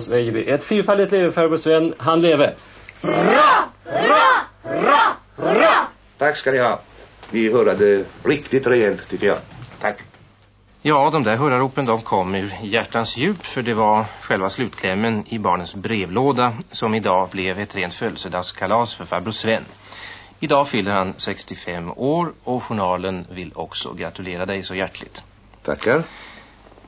säger vi ett fyrfaldigt leve farbror Sven, han leve. Ra, ra, ra, ra. Tack ska ni ha. Ni hörde riktigt rejält tycker jag. Tack. Ja, de där hurraropen de kom ur hjärtans djup för det var själva slutklämmen i barnens brevlåda som idag blev ett rent födelsedagskalas för farbror Sven. Idag fyller han 65 år och journalen vill också gratulera dig så hjärtligt. Tackar.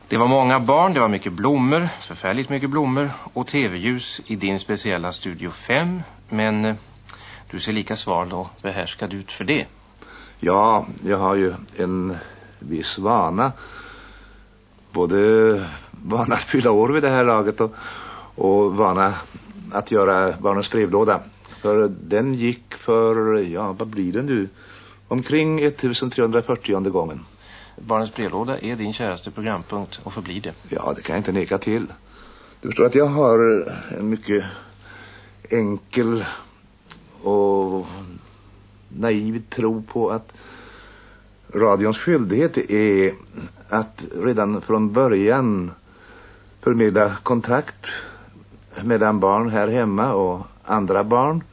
Det var många barn, det var mycket blommor, förfärligt mycket blommor och tv-ljus i din speciella Studio 5. Men eh, du ser lika sval och behärskad ut för det. Ja, jag har ju en viss vana. Både vana att fylla år vid det här laget och, och vana att göra barnens brevlåda. För den gick för, ja vad blir det nu? Omkring 1340 gången. Barnens brevlåda är din käraste programpunkt och förblir det. Ja, det kan jag inte neka till. Du förstår att jag har eh, en mycket enkel och naiv tro på att radions skyldighet är att redan från början förmedla kontakt mellan barn här hemma och andra barn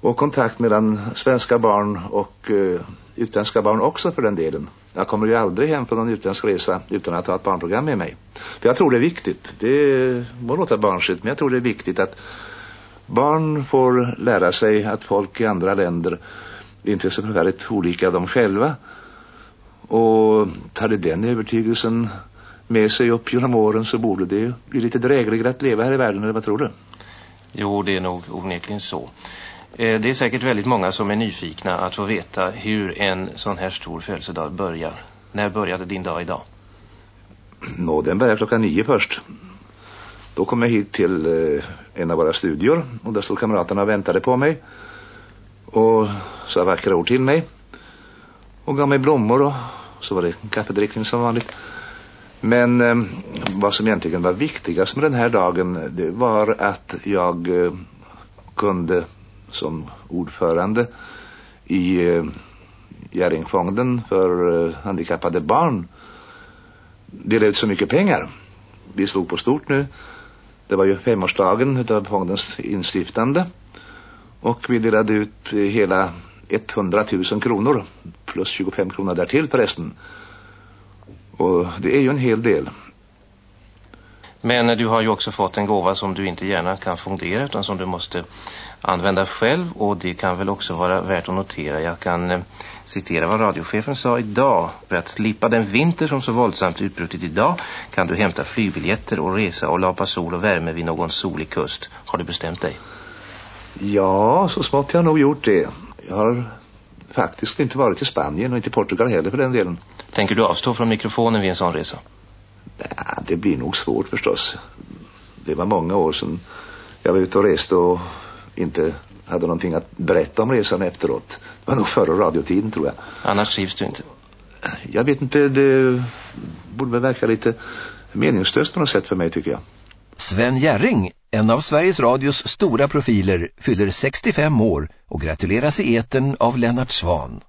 och kontakt mellan svenska barn och uh, utländska barn också för den delen. Jag kommer ju aldrig hem från någon utländsk resa utan att ha ett barnprogram med mig. För jag tror det är viktigt. Det må låta barnsligt men jag tror det är viktigt att barn får lära sig att folk i andra länder inte är så förfärligt olika de själva. Och tar det den övertygelsen med sig upp genom åren så borde det bli lite drägligare att leva här i världen, eller vad tror du? Jo, det är nog onekligen så. Eh, det är säkert väldigt många som är nyfikna att få veta hur en sån här stor födelsedag börjar. När började din dag idag? Nå, den började klockan nio först. Då kom jag hit till eh, en av våra studior och där stod kamraterna och väntade på mig. Och sa vackra ord till mig. Och gav mig blommor och så var det kaffedrickning som vanligt. Men eh, vad som egentligen var viktigast med den här dagen det var att jag eh, kunde som ordförande i eh, Gäringfonden för eh, handikappade barn dela ut så mycket pengar. Vi slog på stort nu. Det var ju femårsdagen av fondens instiftande. Och vi delade ut eh, hela 100 000 kronor plus 25 kronor därtill förresten. Och det är ju en hel del. Men du har ju också fått en gåva som du inte gärna kan fondera utan som du måste använda själv och det kan väl också vara värt att notera. Jag kan eh, citera vad radiochefen sa idag. För att slippa den vinter som så våldsamt utbrutit idag kan du hämta flygbiljetter och resa och lapa sol och värme vid någon solig kust. Har du bestämt dig? Ja, så smått jag nog gjort det. Jag har faktiskt inte varit i Spanien och inte i Portugal heller för den delen. Tänker du avstå från mikrofonen vid en sån resa? Ja, det blir nog svårt förstås. Det var många år sedan jag var ute och reste och inte hade någonting att berätta om resan efteråt. Det var nog före radiotiden tror jag. Annars trivs du inte? Jag vet inte, det borde väl verka lite meningslöst på något sätt för mig tycker jag. Sven Järring, en av Sveriges Radios stora profiler, fyller 65 år och gratuleras i eten av Lennart Svan.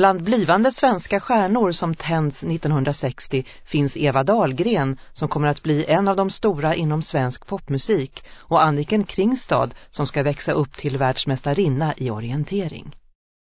Bland blivande svenska stjärnor som tänds 1960 finns Eva Dahlgren som kommer att bli en av de stora inom svensk popmusik och Anniken Kringstad som ska växa upp till världsmästarinna i orientering.